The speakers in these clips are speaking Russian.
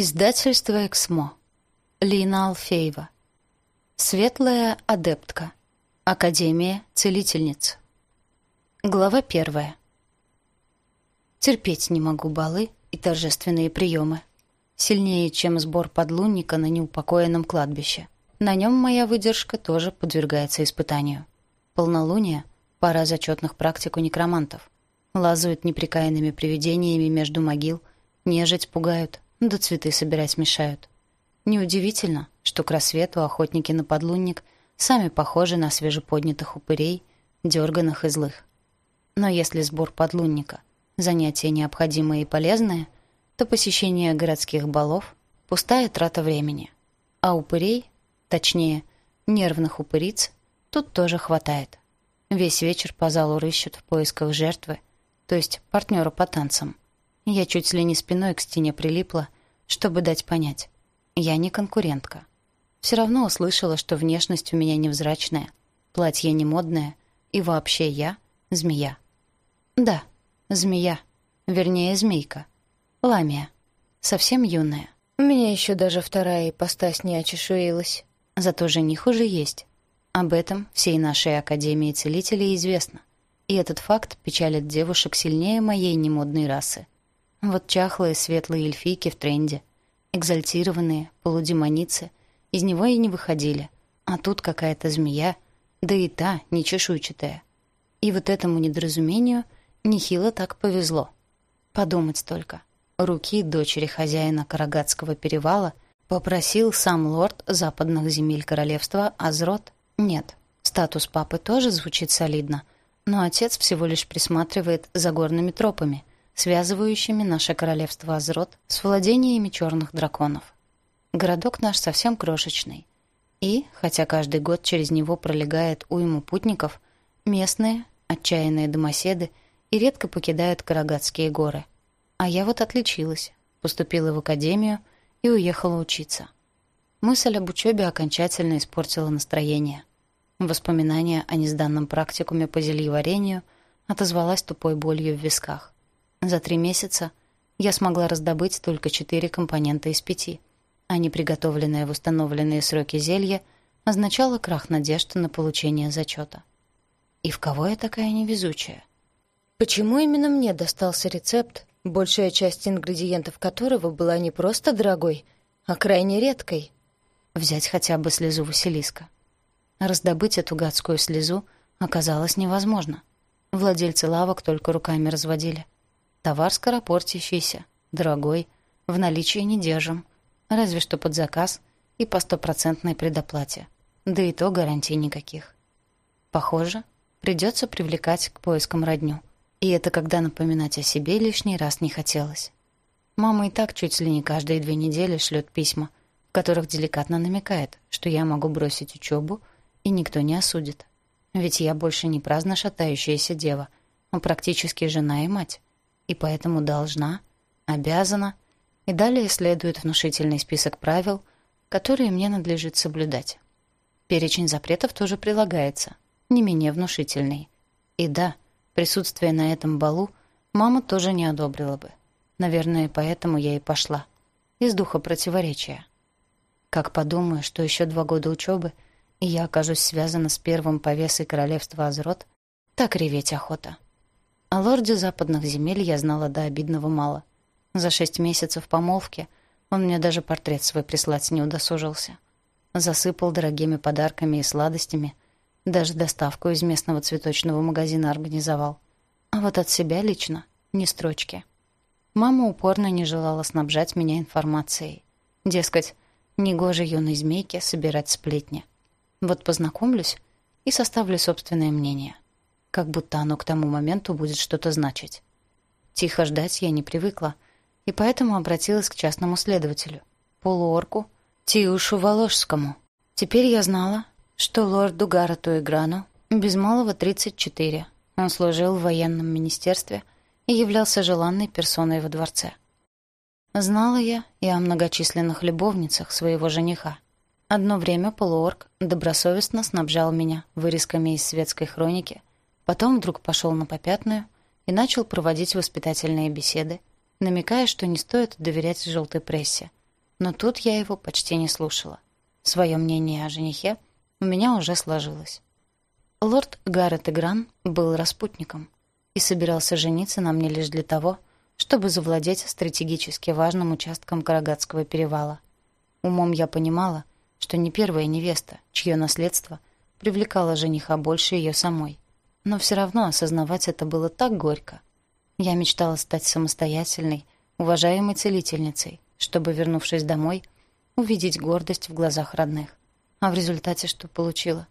Издательство «Эксмо». Лина Алфеева. Светлая адептка. Академия целительниц. Глава первая. Терпеть не могу балы и торжественные приемы. Сильнее, чем сбор подлунника на неупокоенном кладбище. На нем моя выдержка тоже подвергается испытанию. Полнолуние — пора зачетных практик у некромантов. Лазают неприкаянными привидениями между могил, нежить пугают — да цветы собирать мешают. Неудивительно, что к рассвету охотники на подлунник сами похожи на свежеподнятых упырей, дерганных и злых. Но если сбор подлунника – занятие необходимое и полезное, то посещение городских балов – пустая трата времени. А упырей, точнее, нервных упыриц, тут тоже хватает. Весь вечер по залу рыщут в поисках жертвы, то есть партнера по танцам – я чуть ли не спиной к стене прилипла, чтобы дать понять. Я не конкурентка. Все равно услышала, что внешность у меня невзрачная, платье не модное, и вообще я — змея. Да, змея. Вернее, змейка. Ламия. Совсем юная. У меня еще даже вторая ипостась не очешуилась. Зато жених уже есть. Об этом всей нашей Академии Целителей известно. И этот факт печалит девушек сильнее моей немодной расы — вот чахлые светлые эльфийки в тренде. Экзальтированные, полудемоницы. Из него и не выходили. А тут какая-то змея. Да и та, не чешуйчатая. И вот этому недоразумению нехило так повезло. Подумать только. Руки дочери хозяина Карагатского перевала попросил сам лорд западных земель королевства Азрот. Нет, статус папы тоже звучит солидно, но отец всего лишь присматривает за горными тропами — связывающими наше королевство Азрот с владениями черных драконов. Городок наш совсем крошечный. И, хотя каждый год через него пролегает уйму путников, местные, отчаянные домоседы и редко покидают Карагатские горы. А я вот отличилась, поступила в академию и уехала учиться. Мысль об учебе окончательно испортила настроение. воспоминания о незданном практикуме по зельеварению отозвалась тупой болью в висках. За три месяца я смогла раздобыть только четыре компонента из пяти, а неприготовленное в установленные сроки зелье означало крах надежды на получение зачета. И в кого я такая невезучая? Почему именно мне достался рецепт, большая часть ингредиентов которого была не просто дорогой, а крайне редкой? Взять хотя бы слезу Василиска. Раздобыть эту гадскую слезу оказалось невозможно. Владельцы лавок только руками разводили — Товар скоропортящийся, дорогой, в наличии не держим. Разве что под заказ и по стопроцентной предоплате. Да и то гарантий никаких. Похоже, придется привлекать к поискам родню. И это когда напоминать о себе лишний раз не хотелось. Мама и так чуть ли не каждые две недели шлет письма, в которых деликатно намекает, что я могу бросить учебу, и никто не осудит. Ведь я больше не праздно шатающаяся дева, а практически жена и мать и поэтому должна, обязана, и далее следует внушительный список правил, которые мне надлежит соблюдать. Перечень запретов тоже прилагается, не менее внушительный. И да, присутствие на этом балу мама тоже не одобрила бы. Наверное, поэтому я и пошла. Из духа противоречия. Как подумаю, что еще два года учебы, и я окажусь связана с первым повесой королевства Азрот, так реветь охота. О лорде западных земель я знала до обидного мало. За шесть месяцев помолвки он мне даже портрет свой прислать не удосужился. Засыпал дорогими подарками и сладостями, даже доставку из местного цветочного магазина организовал. А вот от себя лично ни строчки. Мама упорно не желала снабжать меня информацией. Дескать, негоже юной змейке собирать сплетни. Вот познакомлюсь и составлю собственное мнение — как будто оно к тому моменту будет что-то значить. Тихо ждать я не привыкла, и поэтому обратилась к частному следователю, полуорку Тиушу Воложскому. Теперь я знала, что лорду Гаррету Играну без малого 34. Он служил в военном министерстве и являлся желанной персоной во дворце. Знала я и о многочисленных любовницах своего жениха. Одно время полуорг добросовестно снабжал меня вырезками из светской хроники Потом вдруг пошел на попятную и начал проводить воспитательные беседы, намекая, что не стоит доверять желтой прессе. Но тут я его почти не слушала. Свое мнение о женихе у меня уже сложилось. Лорд Гаррет Игран был распутником и собирался жениться на мне лишь для того, чтобы завладеть стратегически важным участком Карагатского перевала. Умом я понимала, что не первая невеста, чье наследство привлекало жениха больше ее самой но все равно осознавать это было так горько. Я мечтала стать самостоятельной, уважаемой целительницей, чтобы, вернувшись домой, увидеть гордость в глазах родных. А в результате что получила?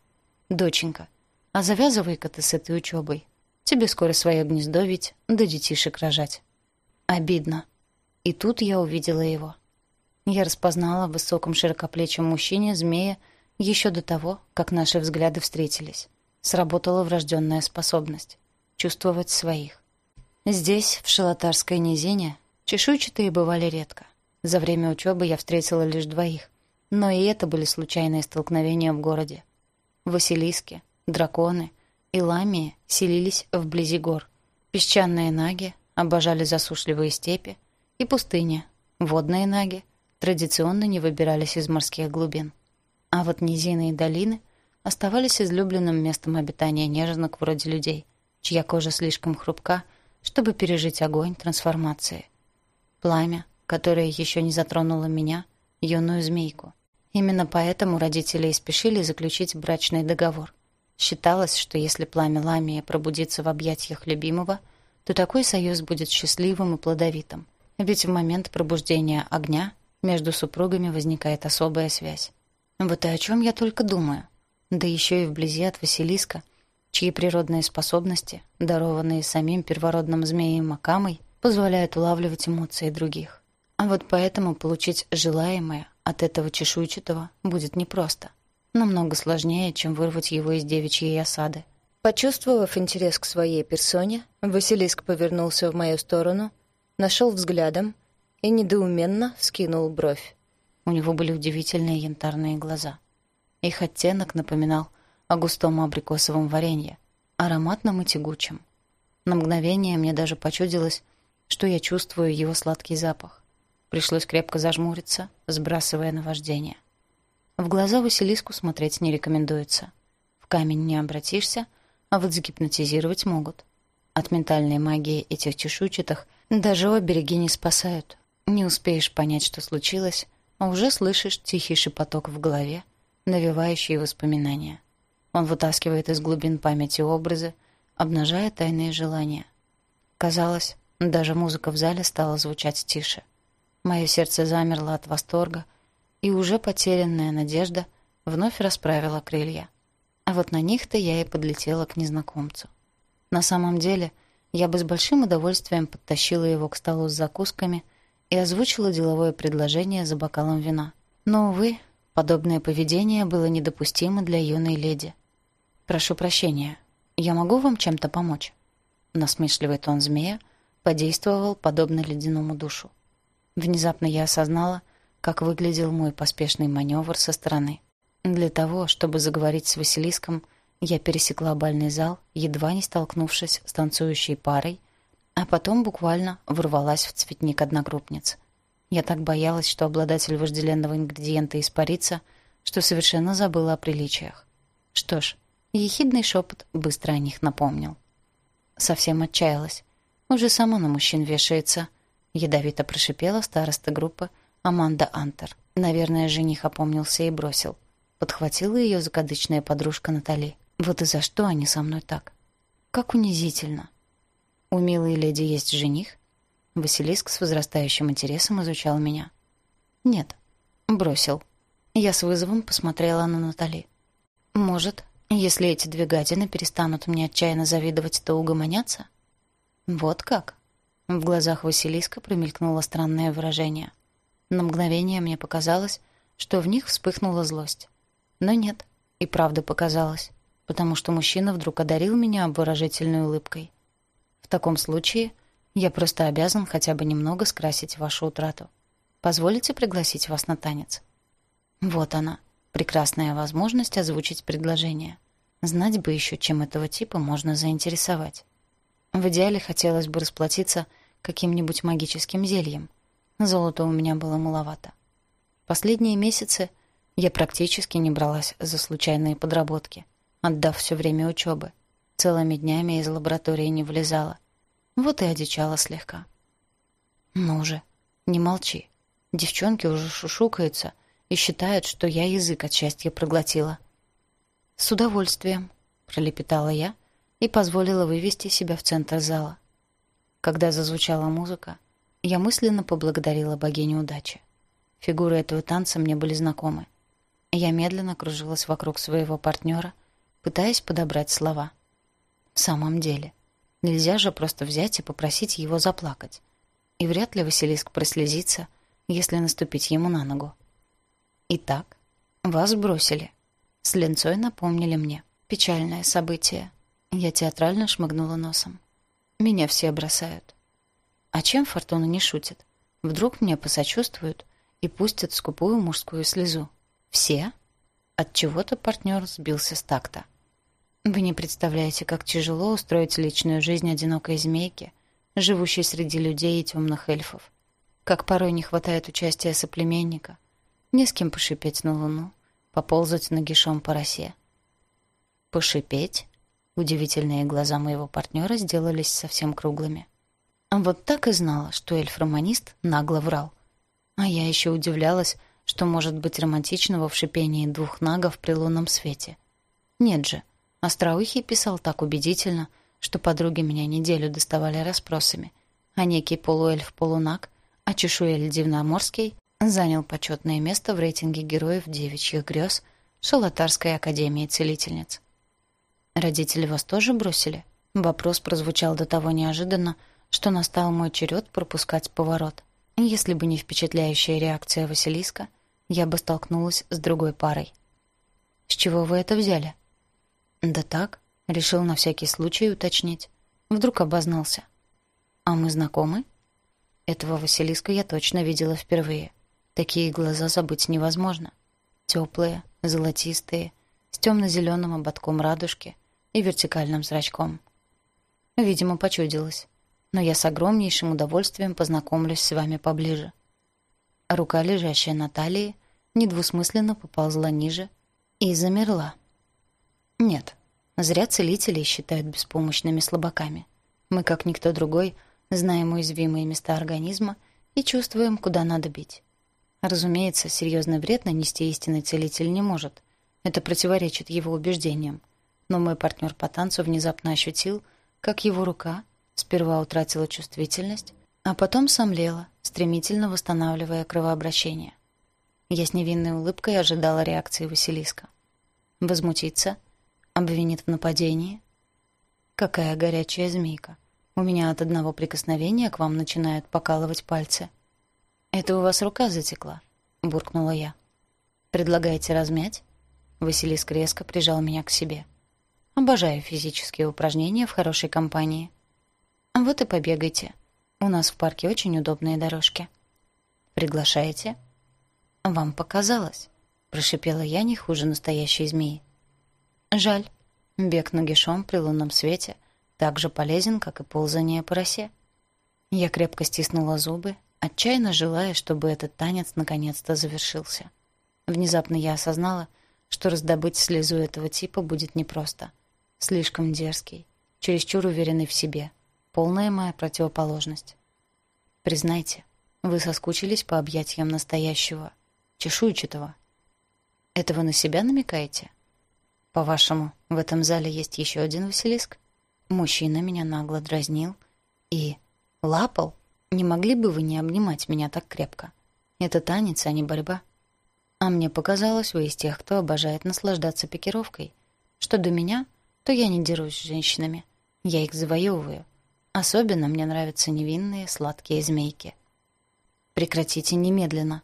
Доченька, а завязывай-ка ты с этой учебой. Тебе скоро свое гнездо ведь, да детишек рожать. Обидно. И тут я увидела его. Я распознала в высоком широкоплечем мужчине змея еще до того, как наши взгляды встретились сработала врожденная способность — чувствовать своих. Здесь, в Шалатарской низине, чешуйчатые бывали редко. За время учебы я встретила лишь двоих, но и это были случайные столкновения в городе. Василиски, драконы и ламии селились вблизи гор. Песчаные наги обожали засушливые степи и пустыни. Водные наги традиционно не выбирались из морских глубин. А вот низины и долины оставались излюбленным местом обитания неженок вроде людей, чья кожа слишком хрупка, чтобы пережить огонь трансформации. Пламя, которое еще не затронуло меня, юную змейку. Именно поэтому родители и спешили заключить брачный договор. Считалось, что если пламя Ламия пробудится в объятиях любимого, то такой союз будет счастливым и плодовитым. Ведь в момент пробуждения огня между супругами возникает особая связь. Вот и о чем я только думаю да еще и вблизи от Василиска, чьи природные способности, дарованные самим первородным змеем Макамой, позволяют улавливать эмоции других. А вот поэтому получить желаемое от этого чешуйчатого будет непросто. Намного сложнее, чем вырвать его из девичьей осады. Почувствовав интерес к своей персоне, Василиск повернулся в мою сторону, нашел взглядом и недоуменно скинул бровь. У него были удивительные янтарные глаза — их оттенок напоминал о густом абрикосовом варенье, ароматном и тягучем. На мгновение мне даже почудилось, что я чувствую его сладкий запах. Пришлось крепко зажмуриться, сбрасывая наваждение. В глаза Василиску смотреть не рекомендуется. В камень не обратишься, а вот загипнотизировать могут. От ментальной магии этих чешуйчатых даже обереги не спасают. Не успеешь понять, что случилось, а уже слышишь тихий шепоток в голове — навевающие воспоминания. Он вытаскивает из глубин памяти образы, обнажая тайные желания. Казалось, даже музыка в зале стала звучать тише. Мое сердце замерло от восторга, и уже потерянная надежда вновь расправила крылья. А вот на них-то я и подлетела к незнакомцу. На самом деле, я бы с большим удовольствием подтащила его к столу с закусками и озвучила деловое предложение за бокалом вина. Но, увы, Подобное поведение было недопустимо для юной леди. «Прошу прощения, я могу вам чем-то помочь?» Насмешливый тон змея подействовал подобно ледяному душу. Внезапно я осознала, как выглядел мой поспешный маневр со стороны. Для того, чтобы заговорить с Василиском, я пересекла бальный зал, едва не столкнувшись с танцующей парой, а потом буквально ворвалась в цветник одногруппниц — я так боялась, что обладатель вожделенного ингредиента испарится, что совершенно забыла о приличиях. Что ж, ехидный шепот быстро о них напомнил. Совсем отчаялась. Уже сама на мужчин вешается. Ядовито прошипела староста группы Аманда Антер. Наверное, жених опомнился и бросил. Подхватила ее закадычная подружка Натали. Вот и за что они со мной так? Как унизительно. У милой леди есть жених, Василиск с возрастающим интересом изучал меня. «Нет». «Бросил». Я с вызовом посмотрела на Натали. «Может, если эти две гадины перестанут мне отчаянно завидовать, то угомонятся?» «Вот как?» В глазах Василиска промелькнуло странное выражение. На мгновение мне показалось, что в них вспыхнула злость. Но нет, и правда показалось, потому что мужчина вдруг одарил меня обворожительной улыбкой. В таком случае я просто обязан хотя бы немного скрасить вашу утрату. Позволите пригласить вас на танец? Вот она, прекрасная возможность озвучить предложение. Знать бы еще, чем этого типа можно заинтересовать. В идеале хотелось бы расплатиться каким-нибудь магическим зельем. Золота у меня было маловато. Последние месяцы я практически не бралась за случайные подработки, отдав все время учебы. Целыми днями из лаборатории не влезала. Вот и одичала слегка. «Ну же, не молчи. Девчонки уже шушукаются и считают, что я язык от счастья проглотила». «С удовольствием», — пролепетала я и позволила вывести себя в центр зала. Когда зазвучала музыка, я мысленно поблагодарила богиню удачи. Фигуры этого танца мне были знакомы. Я медленно кружилась вокруг своего партнера, пытаясь подобрать слова. «В самом деле, Нельзя же просто взять и попросить его заплакать. И вряд ли Василиск прослезится, если наступить ему на ногу. Итак, вас бросили. С ленцой напомнили мне. Печальное событие. Я театрально шмыгнула носом. Меня все бросают. А чем Фортуна не шутит? Вдруг мне посочувствуют и пустят скупую мужскую слезу. Все? От чего-то партнер сбился с такта. Вы не представляете, как тяжело устроить личную жизнь одинокой змейки, живущей среди людей и темных эльфов. Как порой не хватает участия соплеменника. Не с кем пошипеть на луну, поползать нагишом по росе. «Пошипеть?» Удивительные глаза моего партнера сделались совсем круглыми. Вот так и знала, что эльф-романист нагло врал. А я еще удивлялась, что может быть романтичного в шипении двух нагов при лунном свете. Нет же, — Остроухий писал так убедительно, что подруги меня неделю доставали расспросами, а некий полуэльф-полунак, а чешуэль Дивноморский занял почетное место в рейтинге героев девичьих грез Шалатарской академии целительниц. Родители вас тоже бросили? Вопрос прозвучал до того неожиданно, что настал мой черед пропускать поворот. Если бы не впечатляющая реакция Василиска, я бы столкнулась с другой парой. «С чего вы это взяли?» «Да так», — решил на всякий случай уточнить. Вдруг обознался. «А мы знакомы?» Этого Василиска я точно видела впервые. Такие глаза забыть невозможно. Теплые, золотистые, с темно-зеленым ободком радужки и вертикальным зрачком. Видимо, почудилось. Но я с огромнейшим удовольствием познакомлюсь с вами поближе. Рука, лежащая на талии, недвусмысленно поползла ниже и замерла. Нет. Зря целителей считают беспомощными слабаками. Мы, как никто другой, знаем уязвимые места организма и чувствуем, куда надо бить. Разумеется, серьезный вред нанести истинный целитель не может. Это противоречит его убеждениям. Но мой партнер по танцу внезапно ощутил, как его рука сперва утратила чувствительность, а потом сомлела, стремительно восстанавливая кровообращение. Я с невинной улыбкой ожидала реакции Василиска. Возмутиться — обвинит в нападении? Какая горячая змейка. У меня от одного прикосновения к вам начинают покалывать пальцы. Это у вас рука затекла, буркнула я. Предлагаете размять? Василиск резко прижал меня к себе. Обожаю физические упражнения в хорошей компании. Вот и побегайте. У нас в парке очень удобные дорожки. Приглашаете? Вам показалось, прошипела я не хуже настоящей змеи. Жаль. Бег нагишом при лунном свете так же полезен, как и ползание по росе. Я крепко стиснула зубы, отчаянно желая, чтобы этот танец наконец-то завершился. Внезапно я осознала, что раздобыть слезу этого типа будет непросто. Слишком дерзкий, чересчур уверенный в себе. Полная моя противоположность. Признайте, вы соскучились по объятиям настоящего, чешуйчатого. Этого на себя намекаете? По-вашему, в этом зале есть еще один Василиск? Мужчина меня нагло дразнил и лапал. Не могли бы вы не обнимать меня так крепко? Это танец, а не борьба. А мне показалось, вы из тех, кто обожает наслаждаться пикировкой. Что до меня, то я не дерусь с женщинами. Я их завоевываю. Особенно мне нравятся невинные сладкие змейки. Прекратите немедленно.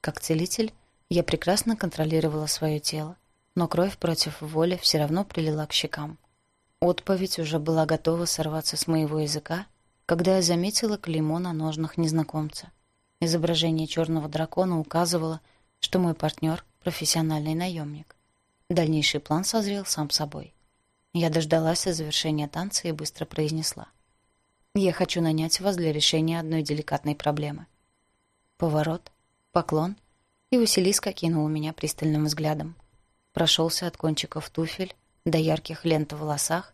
Как целитель, я прекрасно контролировала свое тело но кровь против воли все равно прилила к щекам. Отповедь уже была готова сорваться с моего языка, когда я заметила клеймо на ножнах незнакомца. Изображение черного дракона указывало, что мой партнер — профессиональный наемник. Дальнейший план созрел сам собой. Я дождалась завершения танца и быстро произнесла. «Я хочу нанять вас для решения одной деликатной проблемы». Поворот, поклон, и Василиска кинула меня пристальным взглядом — прошелся от кончиков туфель до ярких лент в волосах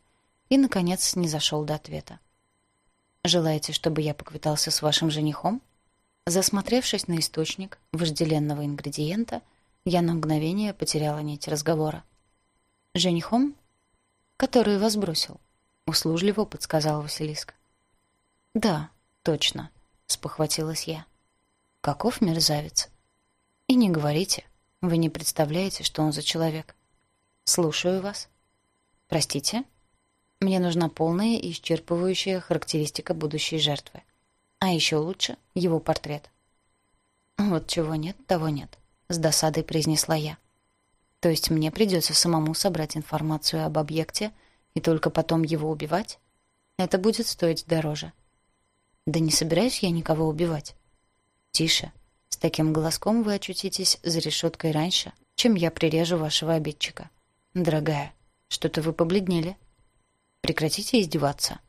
и, наконец, не зашел до ответа. «Желаете, чтобы я поквитался с вашим женихом?» Засмотревшись на источник вожделенного ингредиента, я на мгновение потеряла нить разговора. «Женихом?» «Который вас бросил», — услужливо подсказал Василиск. «Да, точно», — спохватилась я. «Каков мерзавец?» «И не говорите», вы не представляете, что он за человек. Слушаю вас. Простите? Мне нужна полная и исчерпывающая характеристика будущей жертвы. А еще лучше — его портрет. Вот чего нет, того нет. С досадой произнесла я. То есть мне придется самому собрать информацию об объекте и только потом его убивать? Это будет стоить дороже. Да не собираюсь я никого убивать. Тише таким глазком вы очутитесь за решеткой раньше, чем я прирежу вашего обидчика. Дорогая, что-то вы побледнели. Прекратите издеваться.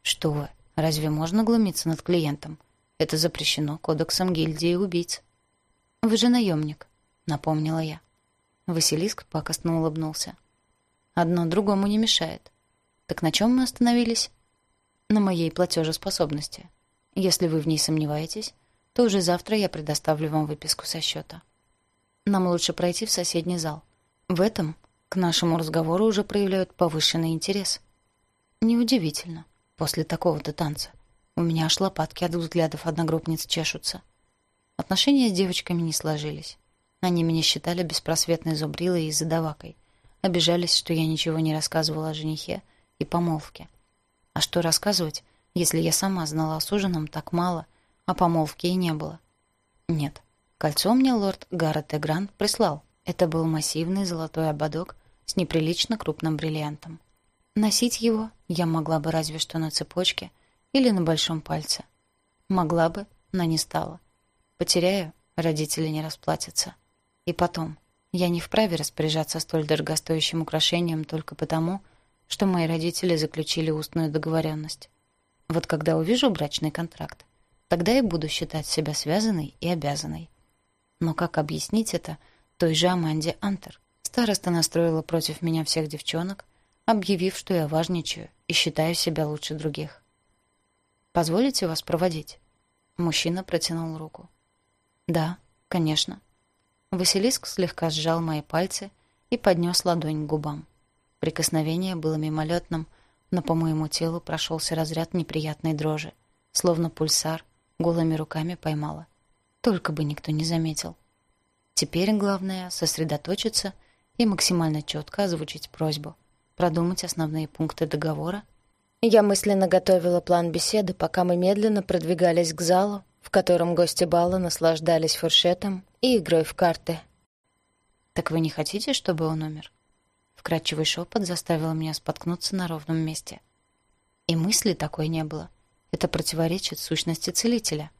Что вы, разве можно глумиться над клиентом? Это запрещено кодексом гильдии убийц. Вы же наемник, напомнила я. Василиск пакостно улыбнулся. Одно другому не мешает. Так на чем мы остановились? На моей платежеспособности. Если вы в ней сомневаетесь, то уже завтра я предоставлю вам выписку со счета. Нам лучше пройти в соседний зал. В этом к нашему разговору уже проявляют повышенный интерес. Неудивительно, после такого-то танца. У меня аж лопатки от взглядов одногруппниц чешутся. Отношения с девочками не сложились. Они меня считали беспросветной зубрилой и задавакой. Обижались, что я ничего не рассказывала о женихе и помолвке. А что рассказывать, если я сама знала о суженом так мало а помолвки и не было. Нет, кольцо мне лорд Гаррет Эгран прислал. Это был массивный золотой ободок с неприлично крупным бриллиантом. Носить его я могла бы разве что на цепочке или на большом пальце. Могла бы, но не стала. Потеряю, родители не расплатятся. И потом, я не вправе распоряжаться столь дорогостоящим украшением только потому, что мои родители заключили устную договоренность. Вот когда увижу брачный контракт, Тогда и буду считать себя связанной и обязанной. Но как объяснить это той же Аманде Антер? Староста настроила против меня всех девчонок, объявив, что я важничаю и считаю себя лучше других. «Позволите вас проводить?» Мужчина протянул руку. «Да, конечно». Василиск слегка сжал мои пальцы и поднес ладонь к губам. Прикосновение было мимолетным, но по моему телу прошелся разряд неприятной дрожи, словно пульсар, голыми руками поймала. Только бы никто не заметил. Теперь главное — сосредоточиться и максимально четко озвучить просьбу, продумать основные пункты договора. Я мысленно готовила план беседы, пока мы медленно продвигались к залу, в котором гости бала наслаждались фуршетом и игрой в карты. «Так вы не хотите, чтобы он умер?» Вкрадчивый шепот заставил меня споткнуться на ровном месте. И мысли такой не было. Это противоречит сущности целителя.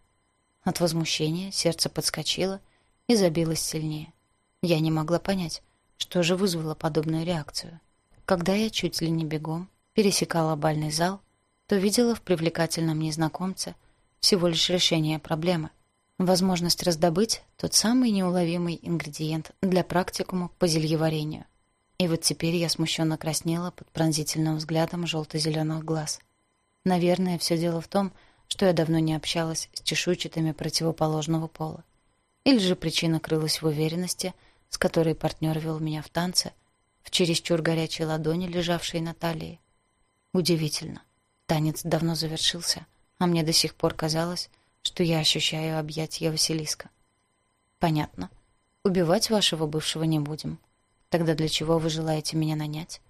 От возмущения сердце подскочило и забилось сильнее. Я не могла понять, что же вызвало подобную реакцию. Когда я чуть ли не бегом пересекала бальный зал, то видела в привлекательном незнакомце всего лишь решение проблемы. Возможность раздобыть тот самый неуловимый ингредиент для практикума по зельеварению. И вот теперь я смущенно краснела под пронзительным взглядом желто-зеленых глаз. Наверное, все дело в том, что я давно не общалась с чешуйчатыми противоположного пола. Или же причина крылась в уверенности, с которой партнер вел меня в танце, в чересчур горячей ладони, лежавшей на талии. Удивительно. Танец давно завершился, а мне до сих пор казалось, что я ощущаю объятия Василиска. Понятно. Убивать вашего бывшего не будем. Тогда для чего вы желаете меня нанять?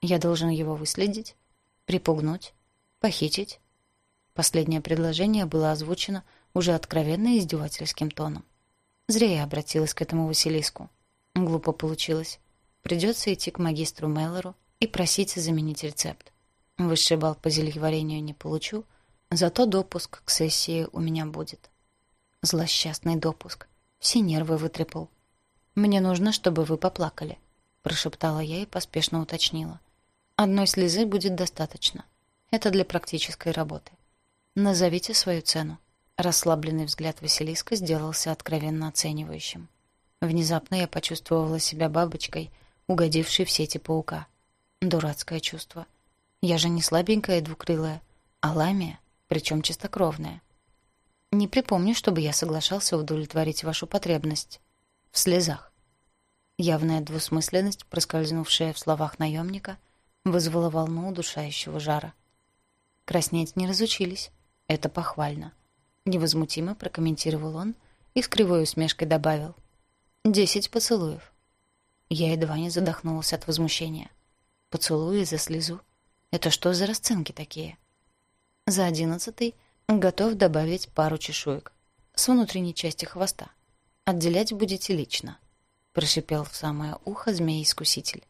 Я должен его выследить? Припугнуть? «Похитить?» Последнее предложение было озвучено уже откровенно издевательским тоном. Зря я обратилась к этому Василиску. Глупо получилось. Придется идти к магистру Мейлору и просить заменить рецепт. Высший балл по зельеварению не получу, зато допуск к сессии у меня будет. Злосчастный допуск. Все нервы вытрепал. «Мне нужно, чтобы вы поплакали», — прошептала я и поспешно уточнила. «Одной слезы будет достаточно». Это для практической работы. Назовите свою цену. Расслабленный взгляд Василиска сделался откровенно оценивающим. Внезапно я почувствовала себя бабочкой, угодившей в сети паука. Дурацкое чувство. Я же не слабенькая и двукрылая, а ламия, причем чистокровная. Не припомню, чтобы я соглашался удовлетворить вашу потребность. В слезах. Явная двусмысленность, проскользнувшая в словах наемника, вызвала волну удушающего жара — Краснеть не разучились. Это похвально. Невозмутимо прокомментировал он и с кривой усмешкой добавил. «Десять поцелуев». Я едва не задохнулась от возмущения. Поцелуи за слезу. Это что за расценки такие? За одиннадцатый готов добавить пару чешуек. С внутренней части хвоста. Отделять будете лично. Прошипел в самое ухо змей-искуситель.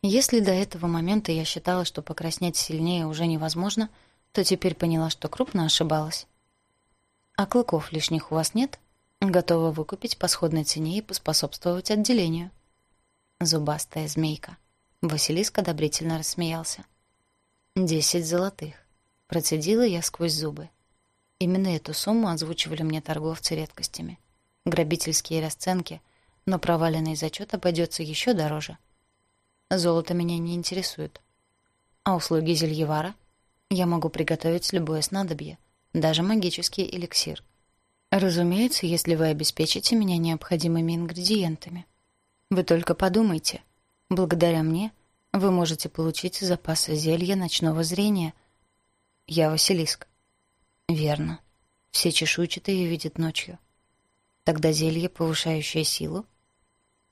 Если до этого момента я считала, что покраснеть сильнее уже невозможно — то теперь поняла, что крупно ошибалась. «А клыков лишних у вас нет? Готова выкупить по сходной цене и поспособствовать отделению». Зубастая змейка. Василиск одобрительно рассмеялся. «Десять золотых». Процедила я сквозь зубы. Именно эту сумму озвучивали мне торговцы редкостями. Грабительские расценки, но проваленный зачет обойдется еще дороже. Золото меня не интересует. А услуги Зельевара — я могу приготовить любое снадобье, даже магический эликсир. Разумеется, если вы обеспечите меня необходимыми ингредиентами. Вы только подумайте. Благодаря мне вы можете получить запасы зелья ночного зрения. Я Василиск. Верно. Все чешуйчатые видят ночью. Тогда зелье, повышающее силу?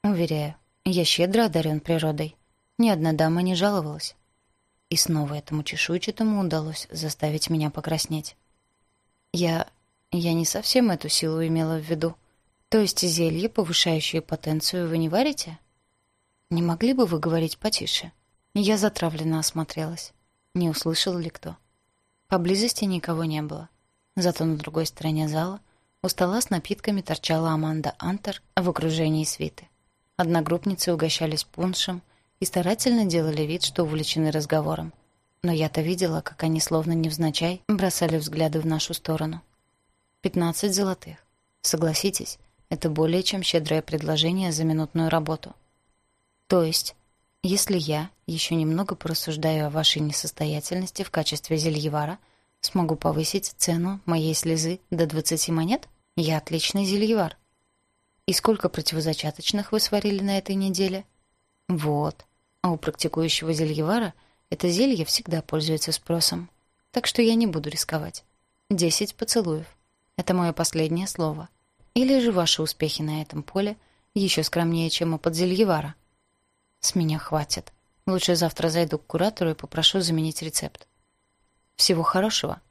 Уверяю, я щедро одарен природой. Ни одна дама не жаловалась. И снова этому чешуйчатому удалось заставить меня покраснеть. Я... я не совсем эту силу имела в виду. То есть зелье, повышающее потенцию, вы не варите? Не могли бы вы говорить потише? Я затравленно осмотрелась. Не услышал ли кто? Поблизости никого не было. Зато на другой стороне зала у стола с напитками торчала Аманда Антер в окружении свиты. Одногруппницы угощались пуншем — и старательно делали вид, что увлечены разговором. Но я-то видела, как они словно невзначай бросали взгляды в нашу сторону. Пятнадцать золотых. Согласитесь, это более чем щедрое предложение за минутную работу. То есть, если я еще немного порассуждаю о вашей несостоятельности в качестве зельевара, смогу повысить цену моей слезы до 20 монет? Я отличный зельевар. И сколько противозачаточных вы сварили на этой неделе? Вот. А у практикующего зельевара это зелье всегда пользуется спросом. Так что я не буду рисковать. Десять поцелуев. Это мое последнее слово. Или же ваши успехи на этом поле еще скромнее, чем у подзельевара. С меня хватит. Лучше завтра зайду к куратору и попрошу заменить рецепт. Всего хорошего.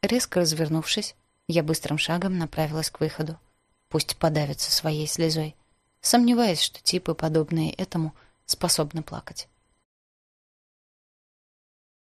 Резко развернувшись, я быстрым шагом направилась к выходу. Пусть подавится своей слезой. Сомневаюсь, что типы, подобные этому, — способна плакать.